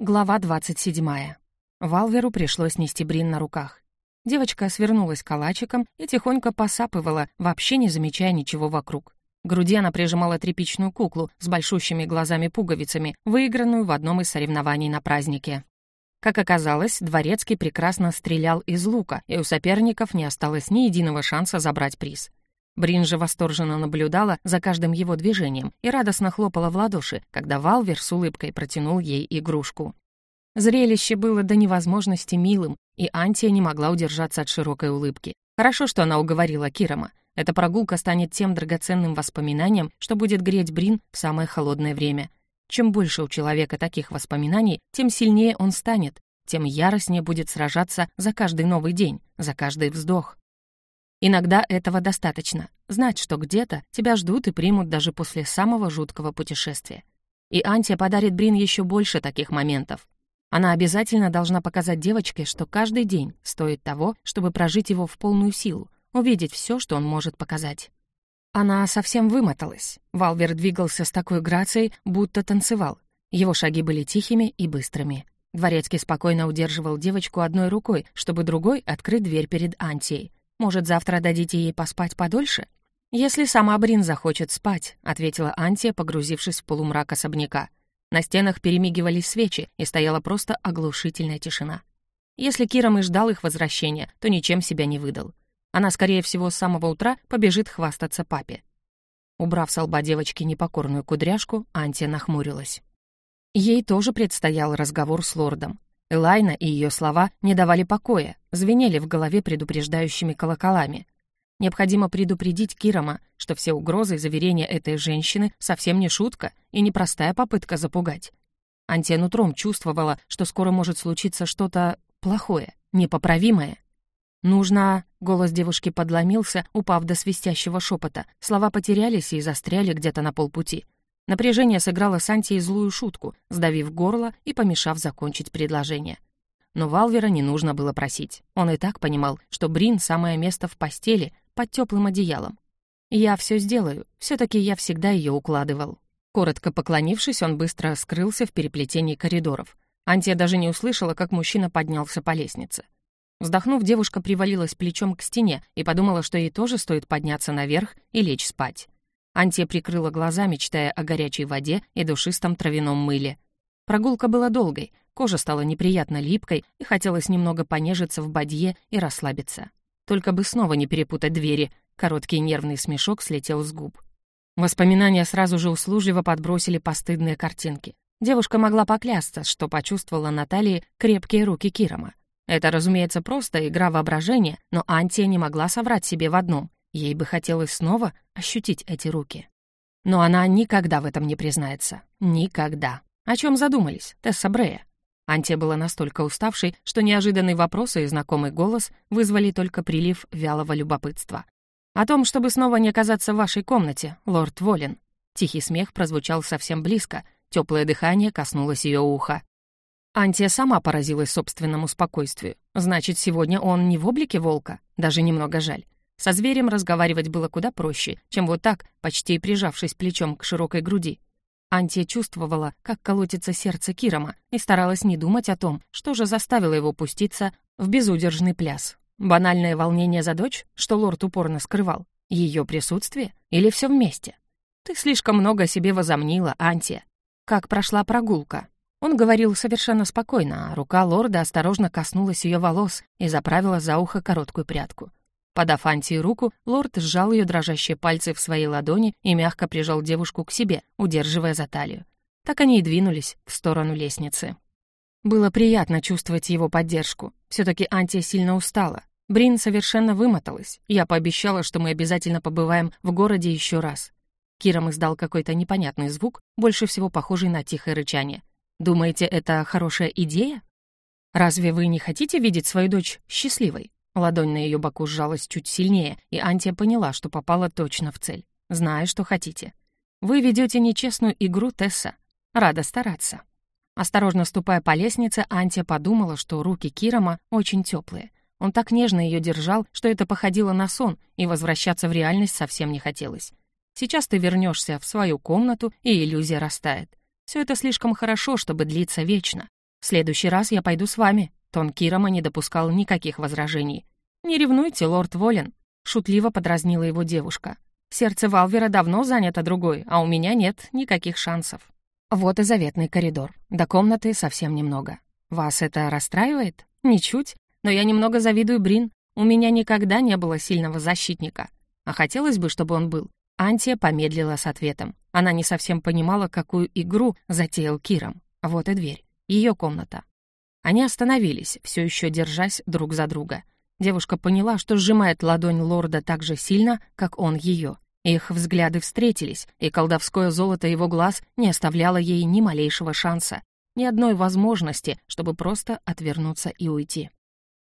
Глава 27. Валверу пришлось нести Брин на руках. Девочка свернулась калачиком и тихонько посапывала, вообще не замечая ничего вокруг. К груди она прижимала тряпичную куклу с большущими глазами-пуговицами, выигранную в одном из соревнований на празднике. Как оказалось, Дворецкий прекрасно стрелял из лука, и у соперников не осталось ни единого шанса забрать приз. Брин же восторженно наблюдала за каждым его движением и радостно хлопала в ладоши, когда Валвер с улыбкой протянул ей игрушку. Зрелище было до невозможности милым, и Антия не могла удержаться от широкой улыбки. Хорошо, что она уговорила Кирома. Эта прогулка станет тем драгоценным воспоминанием, что будет греть Брин в самое холодное время. Чем больше у человека таких воспоминаний, тем сильнее он станет, тем яростнее будет сражаться за каждый новый день, за каждый вздох. Иногда этого достаточно — знать, что где-то тебя ждут и примут даже после самого жуткого путешествия. И Антия подарит Брин еще больше таких моментов. Она обязательно должна показать девочке, что каждый день стоит того, чтобы прожить его в полную силу, увидеть все, что он может показать. Она совсем вымоталась. Валвер двигался с такой грацией, будто танцевал. Его шаги были тихими и быстрыми. Дворецкий спокойно удерживал девочку одной рукой, чтобы другой открыть дверь перед Антией, может, завтра дадите ей поспать подольше? Если сама Брин захочет спать, ответила Антия, погрузившись в полумрак особняка. На стенах перемигивались свечи, и стояла просто оглушительная тишина. Если Киром и ждал их возвращения, то ничем себя не выдал. Она, скорее всего, с самого утра побежит хвастаться папе. Убрав с лба девочки непокорную кудряшку, Антия нахмурилась. Ей тоже предстоял разговор с лордом. Элайна и ее слова не давали покоя, звенели в голове предупреждающими колоколами. Необходимо предупредить Кирома, что все угрозы и заверения этой женщины совсем не шутка и непростая попытка запугать. Антия нутром чувствовала, что скоро может случиться что-то плохое, непоправимое. «Нужно...» — голос девушки подломился, упав до свистящего шепота. Слова потерялись и застряли где-то на полпути. Напряжение сыграло с Антией злую шутку, сдавив горло и помешав закончить предложение. Но Валвера не нужно было просить. Он и так понимал, что Брин — самое место в постели, под теплым одеялом. «Я все сделаю, все таки я всегда ее укладывал». Коротко поклонившись, он быстро скрылся в переплетении коридоров. Антия даже не услышала, как мужчина поднялся по лестнице. Вздохнув, девушка привалилась плечом к стене и подумала, что ей тоже стоит подняться наверх и лечь спать. Антия прикрыла глаза, мечтая о горячей воде и душистом травяном мыле. Прогулка была долгой, кожа стала неприятно липкой и хотелось немного понежиться в бадье и расслабиться. Только бы снова не перепутать двери, короткий нервный смешок слетел с губ. Воспоминания сразу же услужливо подбросили постыдные картинки. Девушка могла поклясться, что почувствовала на талии крепкие руки Кирома. Это, разумеется, просто игра воображения, но Антия не могла соврать себе в одном. Ей бы хотелось снова ощутить эти руки. Но она никогда в этом не признается. Никогда. О чем задумались, Тесса Брея? Антия была настолько уставшей, что неожиданные вопросы и знакомый голос вызвали только прилив вялого любопытства. «О том, чтобы снова не оказаться в вашей комнате, лорд Волин». Тихий смех прозвучал совсем близко, теплое дыхание коснулось ее уха. Антия сама поразилась собственному спокойствию. Значит, сегодня он не в облике волка, даже немного жаль. Со зверем разговаривать было куда проще, чем вот так, почти прижавшись плечом к широкой груди. Антия чувствовала, как колотится сердце Кирома, и старалась не думать о том, что же заставило его пуститься в безудержный пляс. Банальное волнение за дочь, что лорд упорно скрывал? Ее присутствие? Или все вместе? Ты слишком много о себе возомнила, Антия. Как прошла прогулка? Он говорил совершенно спокойно, а рука лорда осторожно коснулась ее волос и заправила за ухо короткую прядку. Подав Антии руку, лорд сжал ее дрожащие пальцы в своей ладони и мягко прижал девушку к себе, удерживая за талию. Так они и двинулись в сторону лестницы. Было приятно чувствовать его поддержку. все таки Антия сильно устала. Брин совершенно вымоталась. Я пообещала, что мы обязательно побываем в городе еще раз. Киром издал какой-то непонятный звук, больше всего похожий на тихое рычание. «Думаете, это хорошая идея? Разве вы не хотите видеть свою дочь счастливой? Ладонь на ее боку сжалась чуть сильнее, и Антия поняла, что попала точно в цель. «Знаю, что хотите. Вы ведете нечестную игру, Тесса. Рада стараться». Осторожно ступая по лестнице, Антия подумала, что руки Кирома очень теплые. Он так нежно ее держал, что это походило на сон, и возвращаться в реальность совсем не хотелось. Сейчас ты вернешься в свою комнату, и иллюзия растает. Все это слишком хорошо, чтобы длиться вечно. «В следующий раз я пойду с вами». Тон Кирома не допускал никаких возражений. «Не ревнуйте, лорд Волен», — шутливо подразнила его девушка. «Сердце Валвера давно занято другой, а у меня нет никаких шансов». Вот и заветный коридор. До комнаты совсем немного. Вас это расстраивает? Ничуть. Но я немного завидую Брин. У меня никогда не было сильного защитника. А хотелось бы, чтобы он был. Антия помедлила с ответом. Она не совсем понимала, какую игру затеял Киром. Вот и дверь. Ее комната. Они остановились, все еще держась друг за друга. Девушка поняла, что сжимает ладонь лорда так же сильно, как он ее. Их взгляды встретились, и колдовское золото его глаз не оставляло ей ни малейшего шанса, ни одной возможности, чтобы просто отвернуться и уйти.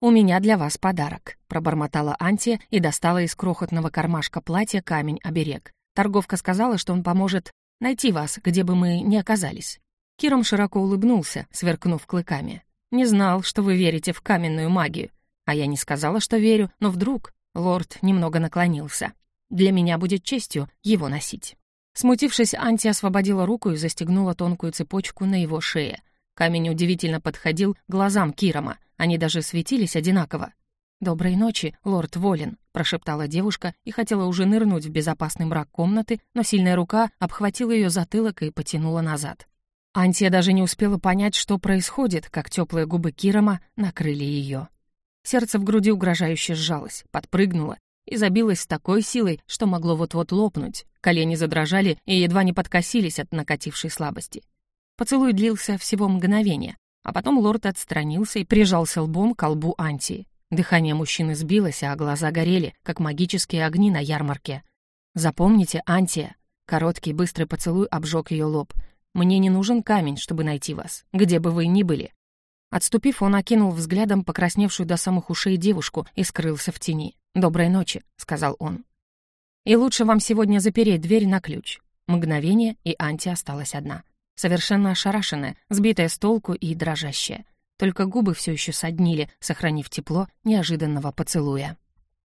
«У меня для вас подарок», — пробормотала Антия и достала из крохотного кармашка платья камень-оберег. Торговка сказала, что он поможет найти вас, где бы мы ни оказались. Киром широко улыбнулся, сверкнув клыками. «Не знал, что вы верите в каменную магию. А я не сказала, что верю, но вдруг...» Лорд немного наклонился. «Для меня будет честью его носить». Смутившись, Анти освободила руку и застегнула тонкую цепочку на его шее. Камень удивительно подходил глазам Кирома, они даже светились одинаково. «Доброй ночи, лорд Волин», — прошептала девушка и хотела уже нырнуть в безопасный мрак комнаты, но сильная рука обхватила ее затылок и потянула назад. Антия даже не успела понять, что происходит, как теплые губы Кирома накрыли ее. Сердце в груди угрожающе сжалось, подпрыгнуло и забилось с такой силой, что могло вот-вот лопнуть. Колени задрожали и едва не подкосились от накатившей слабости. Поцелуй длился всего мгновение, а потом лорд отстранился и прижался лбом к лбу Антии. Дыхание мужчины сбилось, а глаза горели, как магические огни на ярмарке. «Запомните, Антия!» Короткий быстрый поцелуй обжег ее лоб. «Мне не нужен камень, чтобы найти вас, где бы вы ни были». Отступив, он окинул взглядом покрасневшую до самых ушей девушку и скрылся в тени. «Доброй ночи», — сказал он. «И лучше вам сегодня запереть дверь на ключ». Мгновение, и Анти осталась одна совершенно ошарашенная, сбитая с толку и дрожащая. Только губы все еще соднили, сохранив тепло неожиданного поцелуя.